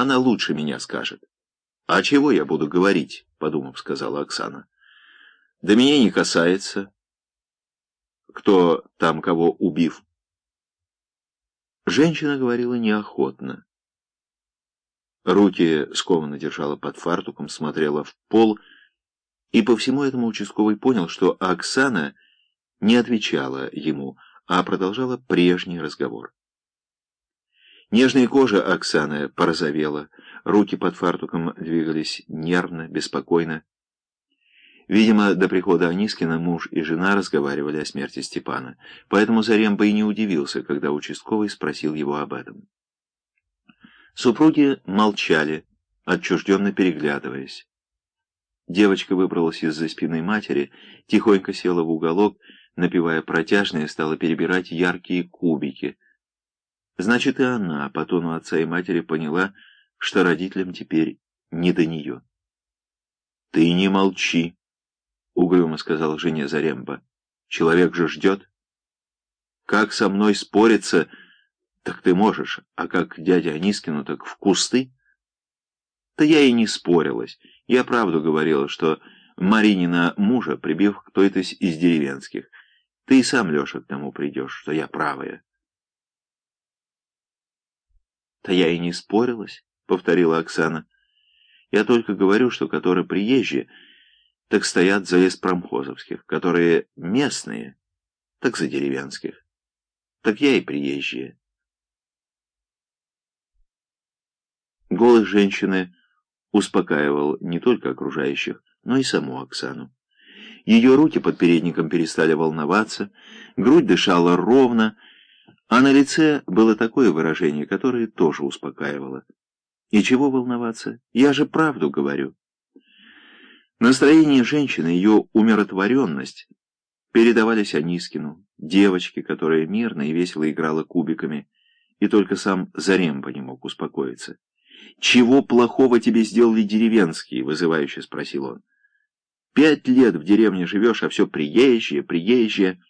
Она лучше меня скажет. «А чего я буду говорить?» — подумав, сказала Оксана. «Да меня не касается. Кто там кого убив?» Женщина говорила неохотно. Руки скованно держала под фартуком, смотрела в пол, и по всему этому участковый понял, что Оксана не отвечала ему, а продолжала прежний разговор. Нежная кожа Оксаны порозовела, руки под фартуком двигались нервно, беспокойно. Видимо, до прихода Анискина муж и жена разговаривали о смерти Степана, поэтому Заремба и не удивился, когда участковый спросил его об этом. Супруги молчали, отчужденно переглядываясь. Девочка выбралась из-за спины матери, тихонько села в уголок, напевая протяжно, и стала перебирать яркие кубики. Значит, и она по тону отца и матери поняла, что родителям теперь не до нее. — Ты не молчи, — угрюмо сказал жене Заремба. — Человек же ждет. Как со мной спориться, так ты можешь, а как дядя Анискину, так в кусты. Да я и не спорилась. Я правду говорила, что Маринина мужа прибив кто-то из деревенских. Ты и сам, Леша, к тому придешь, что я правая. Да я и не спорилась, повторила Оксана. Я только говорю, что которые приезжие, так стоят за леспромхозовских, которые местные, так за деревенских. Так я и приезжие. Голос женщины успокаивал не только окружающих, но и саму Оксану. Ее руки под передником перестали волноваться, грудь дышала ровно, а на лице было такое выражение, которое тоже успокаивало. И чего волноваться? Я же правду говорю. Настроение женщины, ее умиротворенность передавались Анискину, девочке, которая мирно и весело играла кубиками, и только сам Заремба не мог успокоиться. «Чего плохого тебе сделали деревенские?» — вызывающе спросил он. «Пять лет в деревне живешь, а все приезжие, приезжие».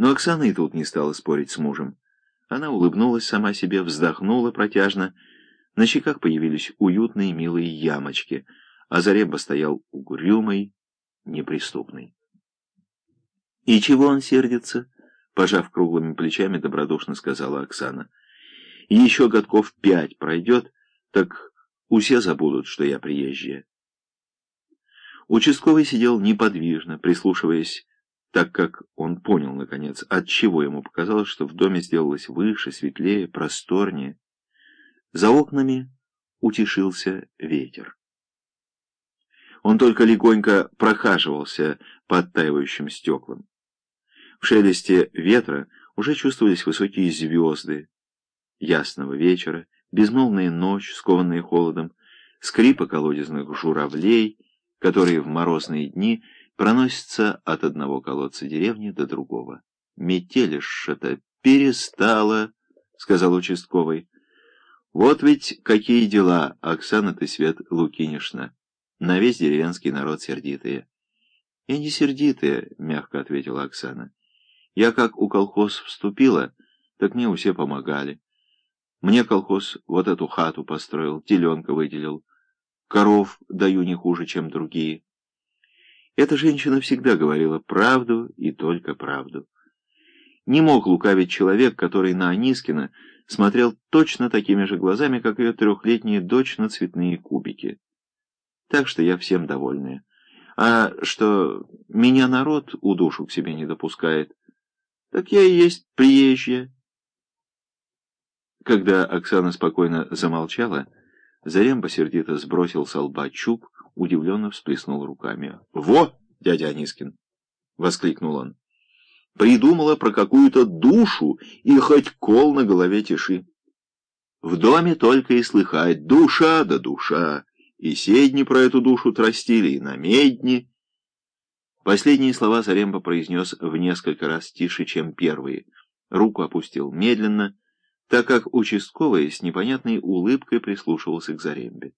Но Оксана и тут не стала спорить с мужем. Она улыбнулась сама себе, вздохнула протяжно. На щеках появились уютные милые ямочки, а Заремба стоял угрюмый, неприступный. «И чего он сердится?» — пожав круглыми плечами, добродушно сказала Оксана. «Еще годков пять пройдет, так усе забудут, что я приезжая». Участковый сидел неподвижно, прислушиваясь так как он понял, наконец, от чего ему показалось, что в доме сделалось выше, светлее, просторнее. За окнами утешился ветер. Он только легонько прохаживался по оттаивающим стеклам. В шелесте ветра уже чувствовались высокие звезды ясного вечера, безмолвная ночь, скованная холодом, скрипа колодезных журавлей, которые в морозные дни проносится от одного колодца деревни до другого. «Метелище-то перестала», — сказал участковый. «Вот ведь какие дела, Оксана ты, Свет Лукинишна, на весь деревенский народ сердитые». «Я не сердитая», — мягко ответила Оксана. «Я как у колхоз вступила, так мне все помогали. Мне колхоз вот эту хату построил, теленка выделил. Коров даю не хуже, чем другие». Эта женщина всегда говорила правду и только правду. Не мог лукавить человек, который на Анискина смотрел точно такими же глазами, как ее трехлетняя дочь на цветные кубики. Так что я всем довольная. А что меня народ у душу к себе не допускает, так я и есть приезжая. Когда Оксана спокойно замолчала, Заремба сердито сбросил с лба чуб, удивленно всплеснул руками. «Во, дядя Анискин!» — воскликнул он. «Придумала про какую-то душу и хоть кол на голове тиши. В доме только и слыхать душа да душа, и седни про эту душу тростили, и на медни». Последние слова Заремба произнес в несколько раз тише, чем первые. Руку опустил медленно, так как участковый с непонятной улыбкой прислушивался к Зарембе.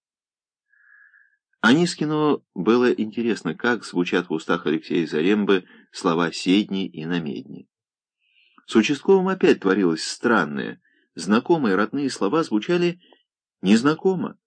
Анискину было интересно, как звучат в устах Алексея Зарембы слова «седни» и «намедни». С участковым опять творилось странное. Знакомые родные слова звучали Незнакомо.